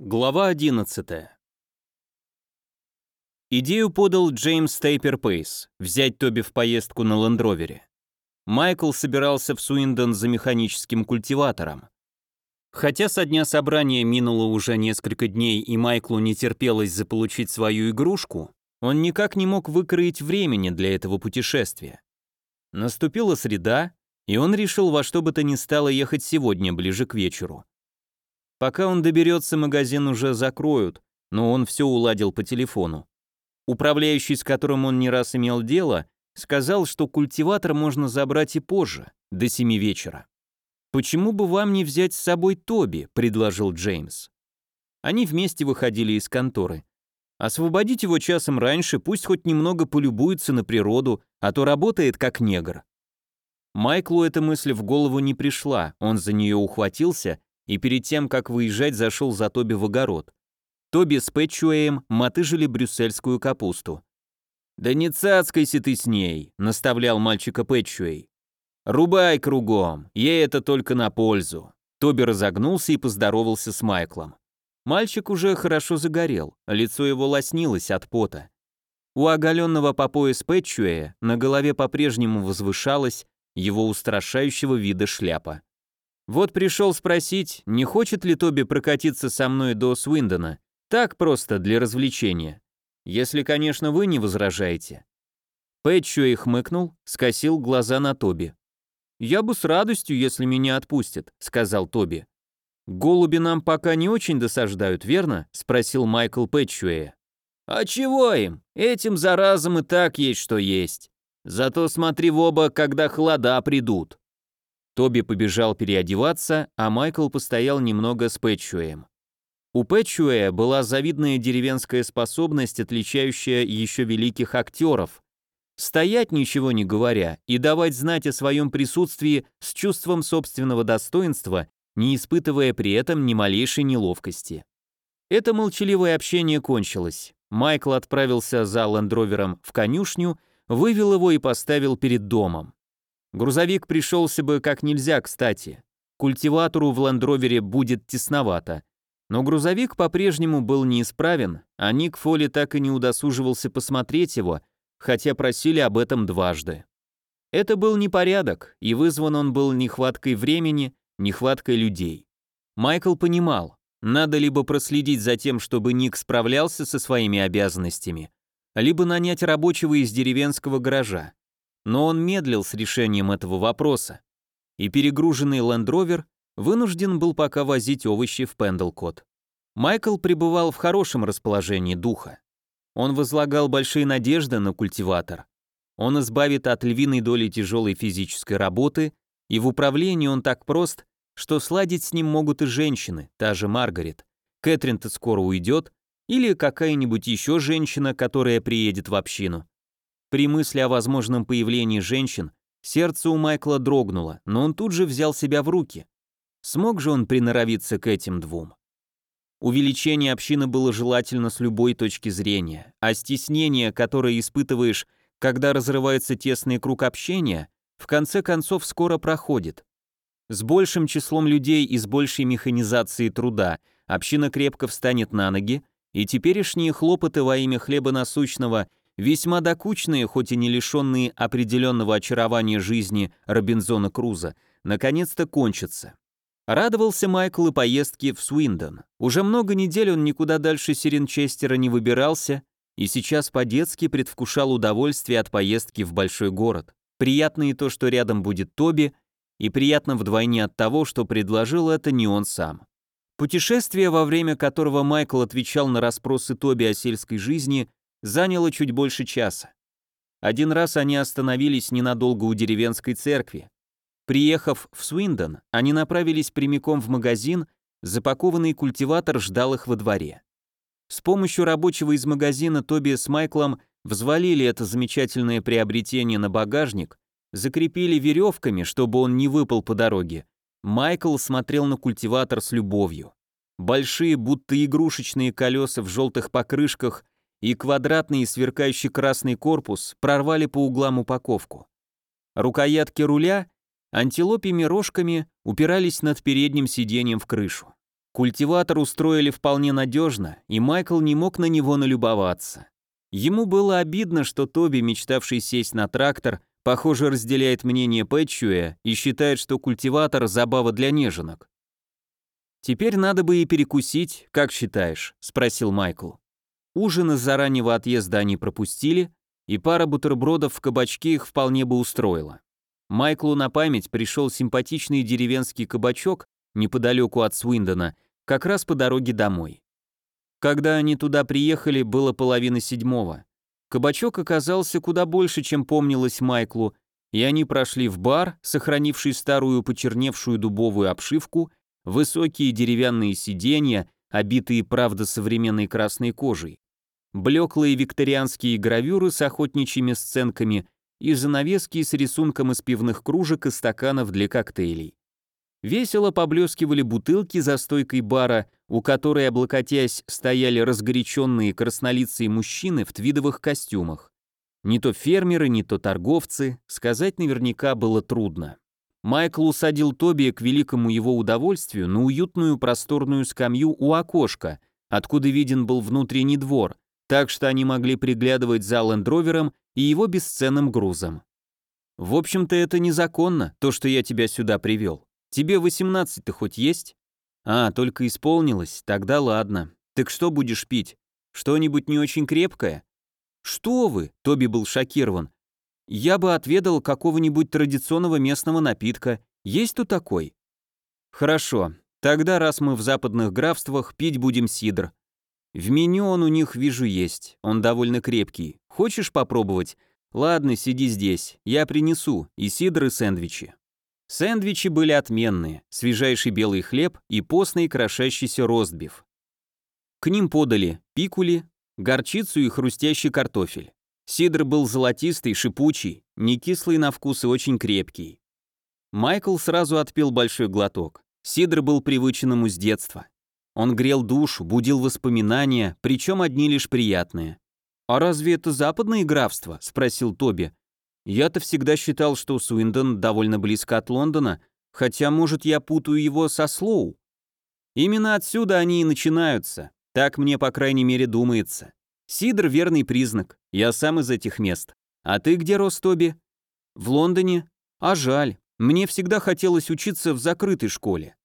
Глава 11. Идею подал Джеймс Тейпер Пейс взять Тоби в поездку на лендровере. Майкл собирался в Суиндон за механическим культиватором. Хотя со дня собрания минуло уже несколько дней и Майклу не терпелось заполучить свою игрушку, он никак не мог выкроить времени для этого путешествия. Наступила среда, и он решил во что бы то ни стало ехать сегодня, ближе к вечеру. Пока он доберется, магазин уже закроют, но он все уладил по телефону. Управляющий, с которым он не раз имел дело, сказал, что культиватор можно забрать и позже, до семи вечера. «Почему бы вам не взять с собой Тоби?» – предложил Джеймс. Они вместе выходили из конторы. Освободить его часом раньше, пусть хоть немного полюбуется на природу, а то работает как негр. Майклу эта мысль в голову не пришла, он за нее ухватился и перед тем, как выезжать, зашел за Тоби в огород. Тоби с Пэтчуэем мотыжили брюссельскую капусту. «Да не цацкайся ты с ней», — наставлял мальчика Пэтчуэй. «Рубай кругом, ей это только на пользу». Тоби разогнулся и поздоровался с Майклом. Мальчик уже хорошо загорел, лицо его лоснилось от пота. У оголенного по пояс Пэтчуэя на голове по-прежнему возвышалась его устрашающего вида шляпа. Вот пришел спросить, не хочет ли Тоби прокатиться со мной до Свиндона. Так просто, для развлечения. Если, конечно, вы не возражаете. Пэтчуэй хмыкнул, скосил глаза на Тоби. «Я бы с радостью, если меня отпустят», — сказал Тоби. «Голуби нам пока не очень досаждают, верно?» — спросил Майкл Пэтчуэя. «А чего им? Этим заразом и так есть что есть. Зато смотри в оба, когда холода придут». Тоби побежал переодеваться, а Майкл постоял немного с Пэтчуэем. У Пэтчуэя была завидная деревенская способность, отличающая еще великих актеров. Стоять ничего не говоря и давать знать о своем присутствии с чувством собственного достоинства, не испытывая при этом ни малейшей неловкости. Это молчаливое общение кончилось. Майкл отправился за лендровером в конюшню, вывел его и поставил перед домом. Грузовик пришелся бы как нельзя кстати. Культиватору в ландровере будет тесновато. Но грузовик по-прежнему был неисправен, а Ник Фоли так и не удосуживался посмотреть его, хотя просили об этом дважды. Это был непорядок, и вызван он был нехваткой времени, нехваткой людей. Майкл понимал, надо либо проследить за тем, чтобы Ник справлялся со своими обязанностями, либо нанять рабочего из деревенского гаража. Но он медлил с решением этого вопроса, и перегруженный Лендровер вынужден был пока возить овощи в Пендлкот. Майкл пребывал в хорошем расположении духа. Он возлагал большие надежды на культиватор. Он избавит от львиной доли тяжелой физической работы, и в управлении он так прост, что сладить с ним могут и женщины, та же Маргарет. Кэтрин-то скоро уйдет, или какая-нибудь еще женщина, которая приедет в общину. При мысли о возможном появлении женщин сердце у Майкла дрогнуло, но он тут же взял себя в руки. Смог же он приноровиться к этим двум? Увеличение общины было желательно с любой точки зрения, а стеснение, которое испытываешь, когда разрывается тесный круг общения, в конце концов скоро проходит. С большим числом людей и с большей механизацией труда община крепко встанет на ноги, и теперешние хлопоты во имя хлеба насущного весьма докучные, хоть и не лишенные определенного очарования жизни Робинзона Круза, наконец-то кончатся. Радовался Майкл и поездке в Суиндон. Уже много недель он никуда дальше Сиренчестера не выбирался, и сейчас по-детски предвкушал удовольствие от поездки в большой город. Приятно и то, что рядом будет Тоби, и приятно вдвойне от того, что предложил это не он сам. Путешествие, во время которого Майкл отвечал на расспросы Тоби о сельской жизни, заняло чуть больше часа. Один раз они остановились ненадолго у деревенской церкви. Приехав в Свиндон, они направились прямиком в магазин, запакованный культиватор ждал их во дворе. С помощью рабочего из магазина Тоби с Майклом взвалили это замечательное приобретение на багажник, закрепили веревками, чтобы он не выпал по дороге. Майкл смотрел на культиватор с любовью. Большие, будто игрушечные колеса в желтых покрышках и квадратный сверкающий красный корпус прорвали по углам упаковку. Рукоятки руля антилопьими рожками упирались над передним сиденьем в крышу. Культиватор устроили вполне надежно, и Майкл не мог на него налюбоваться. Ему было обидно, что Тоби, мечтавший сесть на трактор, похоже, разделяет мнение Пэтчуя и считает, что культиватор – забава для неженок. «Теперь надо бы и перекусить, как считаешь?» – спросил Майкл. Ужин из-за раннего отъезда они пропустили, и пара бутербродов в кабачке их вполне бы устроила. Майклу на память пришел симпатичный деревенский кабачок неподалеку от Свиндона, как раз по дороге домой. Когда они туда приехали, было половина седьмого. Кабачок оказался куда больше, чем помнилось Майклу, и они прошли в бар, сохранивший старую почерневшую дубовую обшивку, высокие деревянные сиденья, обитые, правда, современной красной кожей, блеклые викторианские гравюры с охотничьими сценками и занавески с рисунком из пивных кружек и стаканов для коктейлей. Весело поблескивали бутылки за стойкой бара, у которой, облокотясь, стояли разгоряченные краснолицые мужчины в твидовых костюмах. Не то фермеры, не то торговцы, сказать наверняка было трудно. Майкл усадил Тоби к великому его удовольствию на уютную просторную скамью у окошка, откуда виден был внутренний двор, так что они могли приглядывать за лендровером и его бесценным грузом. «В общем-то, это незаконно, то, что я тебя сюда привел. Тебе 18-то хоть есть?» «А, только исполнилось, тогда ладно. Так что будешь пить? Что-нибудь не очень крепкое?» «Что вы?» — Тоби был шокирован. «Я бы отведал какого-нибудь традиционного местного напитка. Есть тут такой?» «Хорошо. Тогда, раз мы в западных графствах, пить будем сидр. В меню он у них, вижу, есть. Он довольно крепкий. Хочешь попробовать? Ладно, сиди здесь. Я принесу и сидр, и сэндвичи. Сэндвичи были отменные. Свежайший белый хлеб и постный крошащийся ростбиф. К ним подали пикули, горчицу и хрустящий картофель. Сидр был золотистый, шипучий, не кислый на вкус и очень крепкий. Майкл сразу отпил большой глоток. Сидр был привычен с детства. Он грел душу, будил воспоминания, причем одни лишь приятные. «А разве это западное графство?» – спросил Тоби. «Я-то всегда считал, что Суиндон довольно близко от Лондона, хотя, может, я путаю его со Слоу. Именно отсюда они и начинаются, так мне, по крайней мере, думается. Сидр – верный признак, я сам из этих мест. А ты где рос, Тоби?» «В Лондоне. А жаль, мне всегда хотелось учиться в закрытой школе.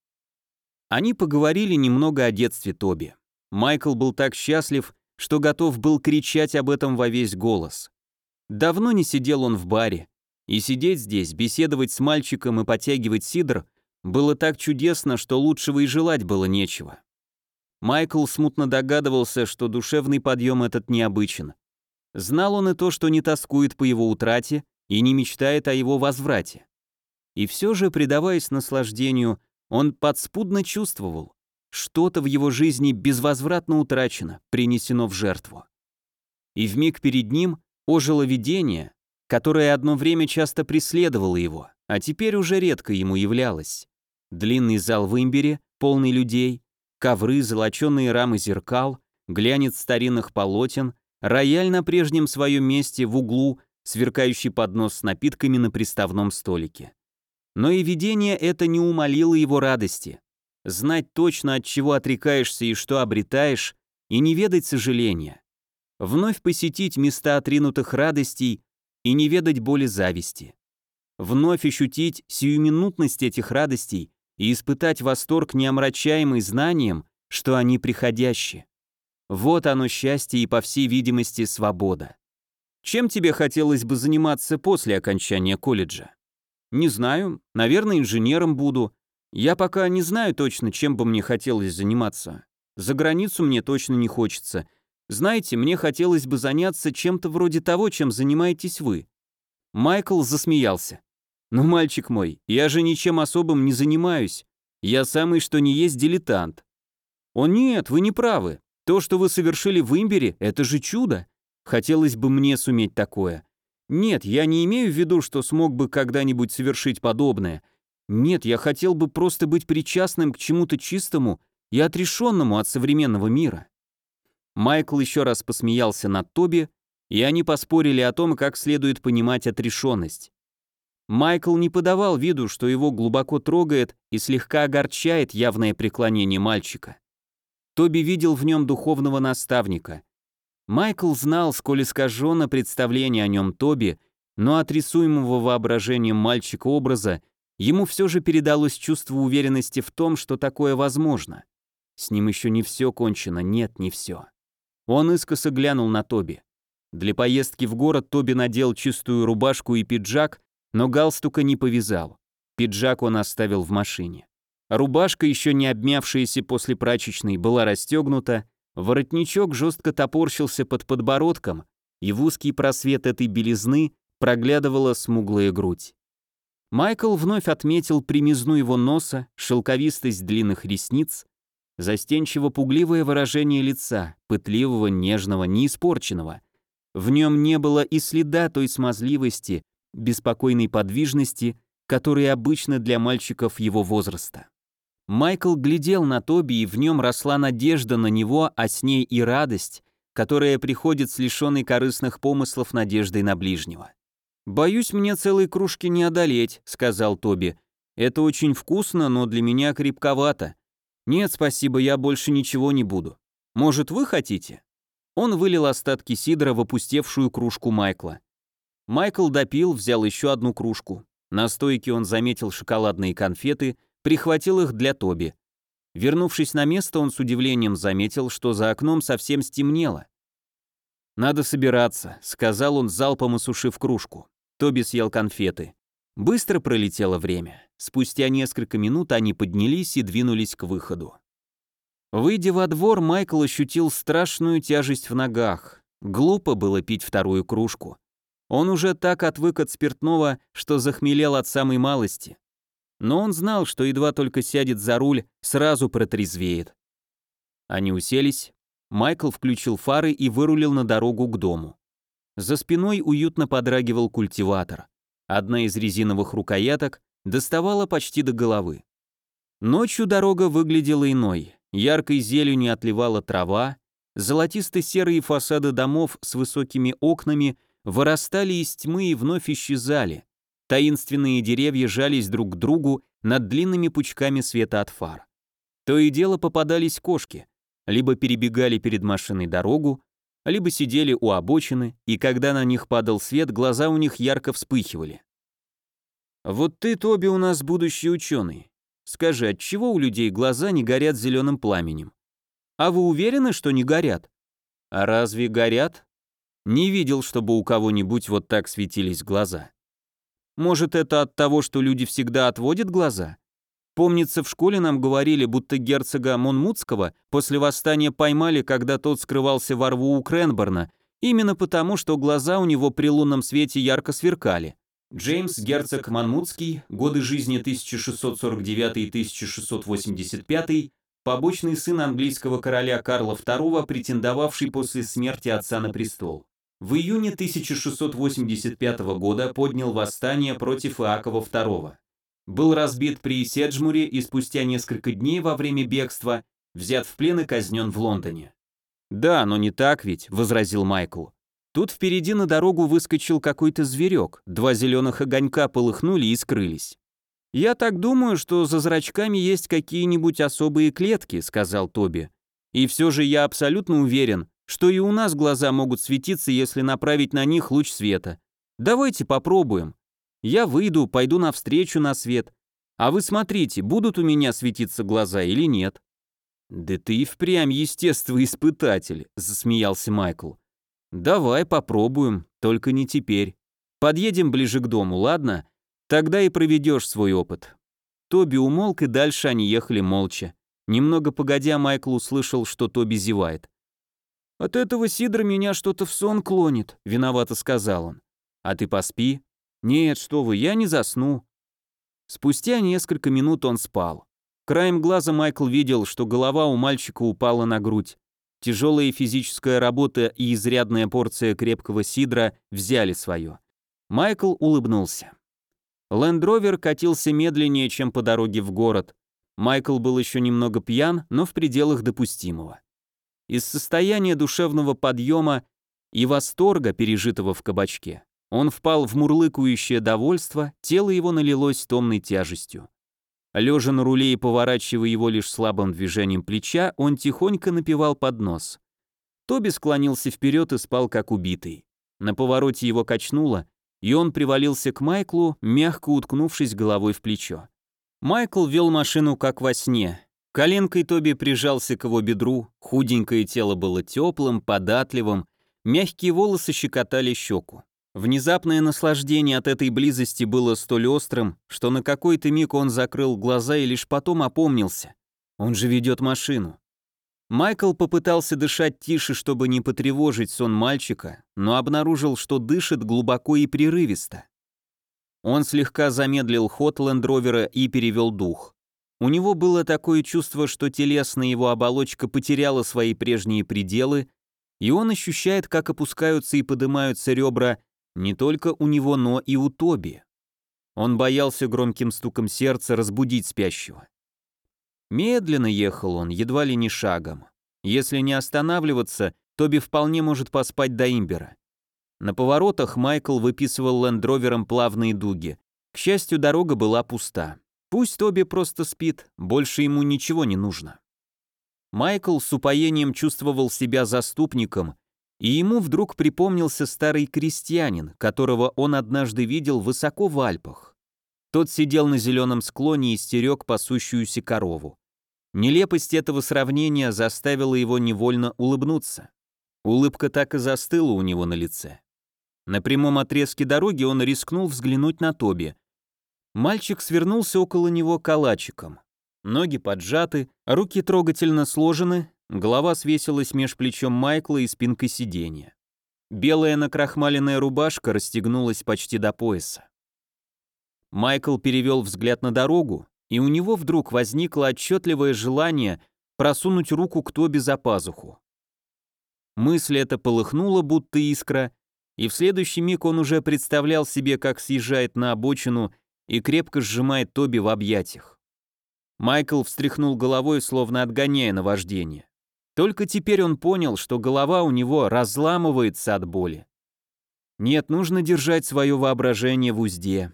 Они поговорили немного о детстве Тоби. Майкл был так счастлив, что готов был кричать об этом во весь голос. Давно не сидел он в баре, и сидеть здесь, беседовать с мальчиком и потягивать сидр было так чудесно, что лучшего и желать было нечего. Майкл смутно догадывался, что душевный подъем этот необычен. Знал он и то, что не тоскует по его утрате и не мечтает о его возврате. И все же, предаваясь наслаждению, он подспудно чувствовал, что-то в его жизни безвозвратно утрачено, принесено в жертву. И в миг перед ним ожило видение, которое одно время часто преследовало его, а теперь уже редко ему являлось. Длинный зал в имбире, полный людей, ковры, золоченые рамы зеркал, глянец старинных полотен, рояль на прежнем своем месте в углу, сверкающий поднос с напитками на приставном столике. Но и видение это не умолило его радости. Знать точно, от чего отрекаешься и что обретаешь, и не ведать сожаления. Вновь посетить места отринутых радостей и не ведать боли зависти. Вновь ощутить сиюминутность этих радостей и испытать восторг, неомрачаемый знанием, что они приходящие. Вот оно счастье и, по всей видимости, свобода. Чем тебе хотелось бы заниматься после окончания колледжа? Не знаю, наверное, инженером буду. Я пока не знаю точно, чем бы мне хотелось заниматься. За границу мне точно не хочется. Знаете, мне хотелось бы заняться чем-то вроде того, чем занимаетесь вы. Майкл засмеялся. «Ну, мальчик мой, я же ничем особым не занимаюсь. Я самый что ни есть дилетант». «О нет, вы не правы. То, что вы совершили в имбире, это же чудо. Хотелось бы мне суметь такое. Нет, я не имею в виду, что смог бы когда-нибудь совершить подобное. Нет, я хотел бы просто быть причастным к чему-то чистому и отрешенному от современного мира. Майкл еще раз посмеялся над Тоби, и они поспорили о том, как следует понимать отрешенность. Майкл не подавал виду, что его глубоко трогает и слегка огорчает явное преклонение мальчика. Тоби видел в нем духовного наставника. Майкл знал, сколь искажено представление о нем Тоби, но от рисуемого воображением мальчика образа ему все же передалось чувство уверенности в том, что такое возможно. С ним еще не все кончено, нет, не все. Он искоса глянул на Тоби. Для поездки в город Тоби надел чистую рубашку и пиджак, но галстука не повязал. Пиджак он оставил в машине. Рубашка, еще не обмявшаяся после прачечной, была расстегнута, воротничок жестко топорщился под подбородком, и в узкий просвет этой белизны проглядывала смуглая грудь. Майкл вновь отметил примизну его носа, шелковистость длинных ресниц, застенчиво-пугливое выражение лица, пытливого, нежного, неиспорченного. В нем не было и следа той смазливости, беспокойной подвижности, которые обычно для мальчиков его возраста. Майкл глядел на Тоби, и в нем росла надежда на него, а с ней и радость, которая приходит с лишенной корыстных помыслов надеждой на ближнего. «Боюсь, мне целой кружки не одолеть», — сказал Тоби. «Это очень вкусно, но для меня крепковато. Нет, спасибо, я больше ничего не буду. Может, вы хотите?» Он вылил остатки сидра в опустевшую кружку Майкла. Майкл допил, взял еще одну кружку. На стойке он заметил шоколадные конфеты, прихватил их для Тоби. Вернувшись на место, он с удивлением заметил, что за окном совсем стемнело. «Надо собираться», — сказал он, залпом осушив кружку. Тоби съел конфеты. Быстро пролетело время. Спустя несколько минут они поднялись и двинулись к выходу. Выйдя во двор, Майкл ощутил страшную тяжесть в ногах. Глупо было пить вторую кружку. Он уже так отвык от спиртного, что захмелел от самой малости. Но он знал, что едва только сядет за руль, сразу протрезвеет. Они уселись, Майкл включил фары и вырулил на дорогу к дому. За спиной уютно подрагивал культиватор. Одна из резиновых рукояток доставала почти до головы. Ночью дорога выглядела иной. Яркой зеленью отливала трава, золотисто-серые фасады домов с высокими окнами – вырастали из тьмы и вновь исчезали. Таинственные деревья жались друг к другу над длинными пучками света от фар. То и дело попадались кошки, либо перебегали перед машиной дорогу, либо сидели у обочины, и когда на них падал свет, глаза у них ярко вспыхивали. «Вот ты, Тоби, у нас будущий ученый. Скажи, от чего у людей глаза не горят зеленым пламенем? А вы уверены, что не горят? А разве горят? Не видел, чтобы у кого-нибудь вот так светились глаза. Может, это от того, что люди всегда отводят глаза? Помнится, в школе нам говорили, будто герцога Монмутского после восстания поймали, когда тот скрывался во рву у Кренборна, именно потому, что глаза у него при лунном свете ярко сверкали. Джеймс, герцог Монмутский, годы жизни 1649-1685, побочный сын английского короля Карла II, претендовавший после смерти отца на престол. В июне 1685 года поднял восстание против Иакова II. Был разбит при Седжмуре и спустя несколько дней во время бегства взят в плен и казнен в Лондоне. «Да, но не так ведь», — возразил Майкл. Тут впереди на дорогу выскочил какой-то зверек, два зеленых огонька полыхнули и скрылись. «Я так думаю, что за зрачками есть какие-нибудь особые клетки», — сказал Тоби. «И все же я абсолютно уверен, что и у нас глаза могут светиться, если направить на них луч света. Давайте попробуем. Я выйду, пойду навстречу на свет. А вы смотрите, будут у меня светиться глаза или нет. Да ты и впрямь естествоиспытатель, засмеялся Майкл. Давай попробуем, только не теперь. Подъедем ближе к дому, ладно? Тогда и проведешь свой опыт. Тоби умолк, и дальше они ехали молча. Немного погодя, Майкл услышал, что Тоби зевает. «От этого сидра меня что-то в сон клонит», — виновато сказал он. «А ты поспи». «Нет, что вы, я не засну». Спустя несколько минут он спал. Краем глаза Майкл видел, что голова у мальчика упала на грудь. Тяжелая физическая работа и изрядная порция крепкого сидра взяли свое. Майкл улыбнулся. Лендровер катился медленнее, чем по дороге в город. Майкл был еще немного пьян, но в пределах допустимого. Из состояния душевного подъема и восторга, пережитого в кабачке, Он впал в мурлыкающее довольство, тело его налилось томной тяжестью. Лежа на руле и поворачивая его лишь слабым движением плеча, он тихонько напевал под нос. Тоби склонился вперед и спал как убитый. На повороте его качнуло, и он привалился к Майклу, мягко уткнувшись головой в плечо. Майкл вел машину как во сне. Коленкой Тоби прижался к его бедру, худенькое тело было теплым, податливым, мягкие волосы щекотали щеку. Внезапное наслаждение от этой близости было столь острым, что на какой-то миг он закрыл глаза и лишь потом опомнился. Он же ведет машину. Майкл попытался дышать тише, чтобы не потревожить сон мальчика, но обнаружил, что дышит глубоко и прерывисто. Он слегка замедлил ход лендровера и перевел дух. У него было такое чувство, что телесная его оболочка потеряла свои прежние пределы, и он ощущает, как опускаются и поднимаются ребра не только у него, но и у Тоби. Он боялся громким стуком сердца разбудить спящего. Медленно ехал он, едва ли не шагом. Если не останавливаться, Тоби вполне может поспать до имбера. На поворотах Майкл выписывал лендровером плавные дуги. К счастью, дорога была пуста. Пусть Тоби просто спит, больше ему ничего не нужно. Майкл с упоением чувствовал себя заступником и ему вдруг припомнился старый крестьянин, которого он однажды видел высоко в Альпах. Тот сидел на зеленом склоне и стерег пасущуюся корову. Нелепость этого сравнения заставила его невольно улыбнуться. Улыбка так и застыла у него на лице. На прямом отрезке дороги он рискнул взглянуть на Тоби. Мальчик свернулся около него калачиком. Ноги поджаты, руки трогательно сложены, Голова свесилась меж плечом Майкла и спинкой сиденья. Белая накрахмаленная рубашка расстегнулась почти до пояса. Майкл перевел взгляд на дорогу, и у него вдруг возникло отчетливое желание просунуть руку к Тоби за пазуху. Мысль эта полыхнула, будто искра, и в следующий миг он уже представлял себе, как съезжает на обочину и крепко сжимает Тоби в объятиях. Майкл встряхнул головой, словно отгоняя наваждение. Только теперь он понял, что голова у него разламывается от боли. Нет, нужно держать свое воображение в узде.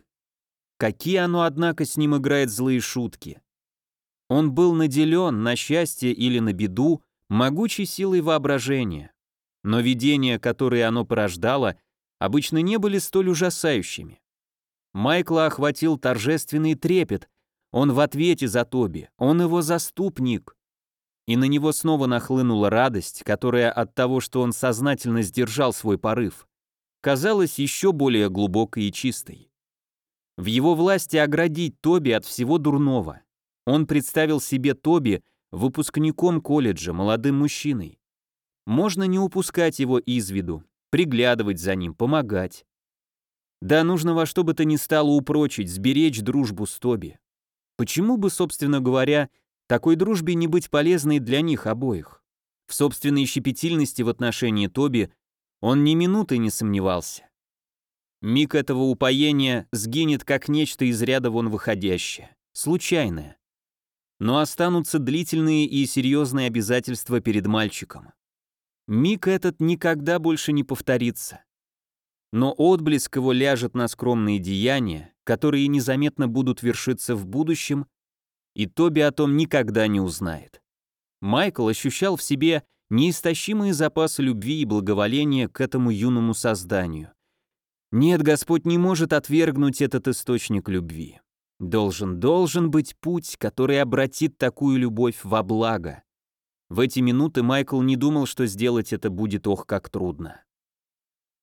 Какие оно, однако, с ним играет злые шутки. Он был наделен, на счастье или на беду, могучей силой воображения. Но видения, которые оно порождало, обычно не были столь ужасающими. Майкла охватил торжественный трепет. Он в ответе за Тоби, он его заступник и на него снова нахлынула радость, которая от того, что он сознательно сдержал свой порыв, казалась еще более глубокой и чистой. В его власти оградить Тоби от всего дурного. Он представил себе Тоби выпускником колледжа, молодым мужчиной. Можно не упускать его из виду, приглядывать за ним, помогать. Да, нужно во что бы то ни стало упрочить, сберечь дружбу с Тоби. Почему бы, собственно говоря, такой дружбе не быть полезной для них обоих. В собственной щепетильности в отношении Тоби он ни минуты не сомневался. Миг этого упоения сгинет как нечто из ряда вон выходящее, случайное. Но останутся длительные и серьезные обязательства перед мальчиком. Миг этот никогда больше не повторится. Но отблеск его ляжет на скромные деяния, которые незаметно будут вершиться в будущем и Тоби о том никогда не узнает. Майкл ощущал в себе неистощимые запасы любви и благоволения к этому юному созданию. Нет, Господь не может отвергнуть этот источник любви. Должен, должен быть путь, который обратит такую любовь во благо. В эти минуты Майкл не думал, что сделать это будет ох как трудно.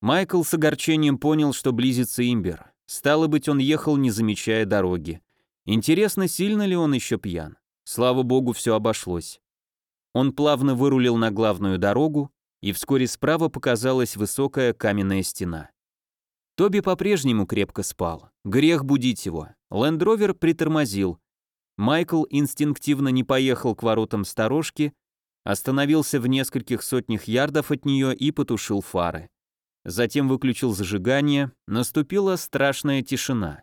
Майкл с огорчением понял, что близится имбер. Стало быть, он ехал, не замечая дороги. Интересно, сильно ли он еще пьян? Слава богу, все обошлось. Он плавно вырулил на главную дорогу, и вскоре справа показалась высокая каменная стена. Тоби по-прежнему крепко спал. Грех будить его. Лендровер притормозил. Майкл инстинктивно не поехал к воротам сторожки, остановился в нескольких сотнях ярдов от нее и потушил фары. Затем выключил зажигание, наступила страшная тишина.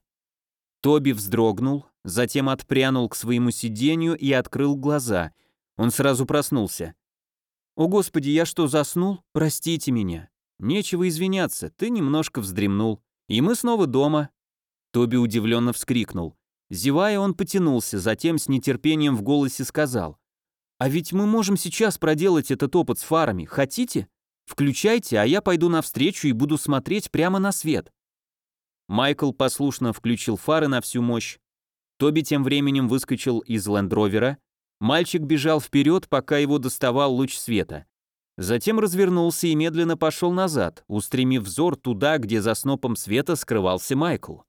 Тоби вздрогнул, затем отпрянул к своему сиденью и открыл глаза. Он сразу проснулся. «О, Господи, я что, заснул? Простите меня». «Нечего извиняться, ты немножко вздремнул». И мы снова дома. Тоби удивленно вскрикнул. Зевая, он потянулся, затем с нетерпением в голосе сказал. «А ведь мы можем сейчас проделать этот опыт с фарами. Хотите? Включайте, а я пойду навстречу и буду смотреть прямо на свет». Майкл послушно включил фары на всю мощь. Тоби тем временем выскочил из лендровера. Мальчик бежал вперед, пока его доставал луч света. Затем развернулся и медленно пошел назад, устремив взор туда, где за снопом света скрывался Майкл.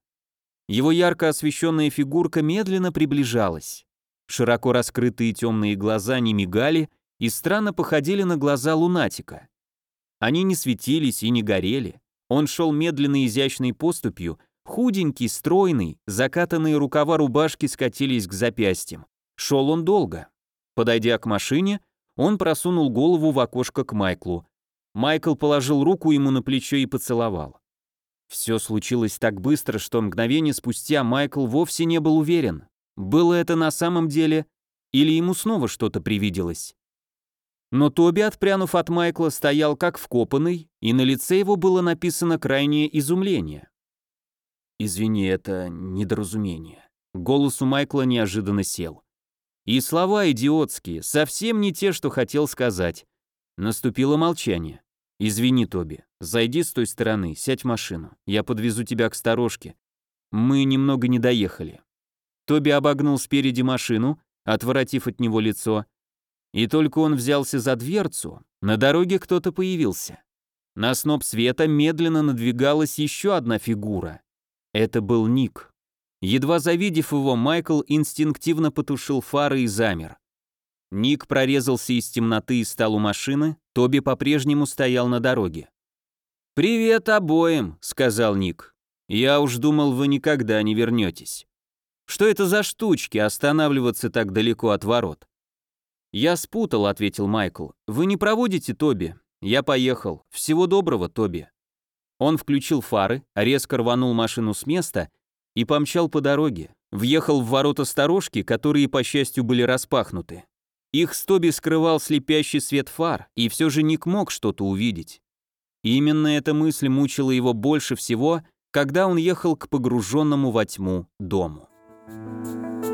Его ярко освещенная фигурка медленно приближалась. Широко раскрытые темные глаза не мигали и странно походили на глаза лунатика. Они не светились и не горели. Он шел медленной изящной поступью, худенький, стройный, закатанные рукава рубашки скатились к запястьям. Шел он долго. Подойдя к машине, он просунул голову в окошко к Майклу. Майкл положил руку ему на плечо и поцеловал. Все случилось так быстро, что мгновение спустя Майкл вовсе не был уверен, было это на самом деле или ему снова что-то привиделось. Но Тоби, отпрянув от Майкла, стоял как вкопанный, и на лице его было написано крайнее изумление. «Извини, это недоразумение». Голос у Майкла неожиданно сел. И слова идиотские, совсем не те, что хотел сказать. Наступило молчание. «Извини, Тоби, зайди с той стороны, сядь в машину, я подвезу тебя к сторожке. Мы немного не доехали». Тоби обогнул спереди машину, отворотив от него лицо, и только он взялся за дверцу, на дороге кто-то появился. На сноп света медленно надвигалась еще одна фигура. Это был Ник. Едва завидев его, Майкл инстинктивно потушил фары и замер. Ник прорезался из темноты и стал у машины, Тоби по-прежнему стоял на дороге. «Привет обоим», — сказал Ник. «Я уж думал, вы никогда не вернетесь. Что это за штучки, останавливаться так далеко от ворот?» «Я спутал», — ответил Майкл. «Вы не проводите Тоби? Я поехал. Всего доброго, Тоби». Он включил фары, резко рванул машину с места и помчал по дороге. Въехал в ворота сторожки, которые, по счастью, были распахнуты. Их с Тоби скрывал слепящий свет фар, и все же Ник мог что-то увидеть. Именно эта мысль мучила его больше всего, когда он ехал к погруженному во тьму дому. Thank you.